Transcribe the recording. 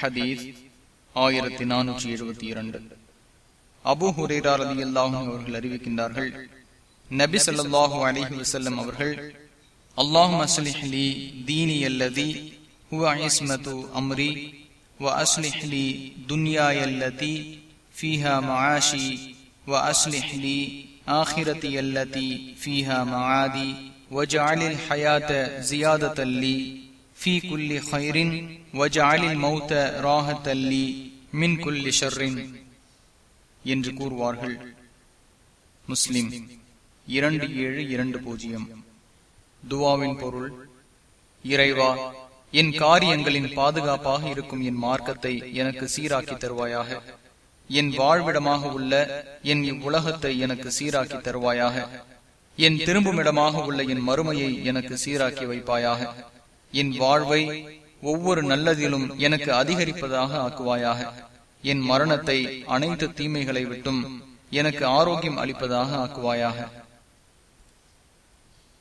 ஹதீஸ் ஆயிரத்தி நானூற்றி எழுபத்தி இரண்டு அபு ஹுரேராலி அல்லாஹும் அவர்கள் அறிவிக்கின்றார்கள் நபி சொல்லு அலிஹி வசல்லம் அவர்கள் அல்லாஹும் அஸ்லிஹலி தீனி அல்லதி ஹு அயஸ்மது அம்ரி வ அஸ்லிஹலி துன்யா அல்லதி ஃபீஹா மாஷி வ அஸ்லிஹலி ஆஹிரதி அல்லதி ஃபீஹா மாதி وجعل الحياة زيادة لي في كل خير وجعل الموت راحة لي من كل شر என்று கூறுவார்கள் முஸ்லிம் இரண்டு ஏழு இரண்டு பூஜ்ஜியம் துவாவின் பொருள் இறைவா என் காரியங்களின் பாதுகாப்பாக இருக்கும் என் மார்க்கத்தை எனக்கு சீராக்கி தருவாயாக என் வாழ்விடமாக உள்ள என் இவ்வுலகத்தை எனக்கு சீராக்கி தருவாயாக என் திரும்புமிடமாக உள்ள என் மறுமையை எனக்கு சீராக்கி வைப்பாயாக என் வாழ்வை ஒவ்வொரு நல்லதிலும் எனக்கு அதிகரிப்பதாக ஆக்குவாயாக. என் மரணத்தை அனைத்து தீமைகளை விட்டும் எனக்கு ஆரோக்கியம் அளிப்பதாக ஆக்குவாயாக.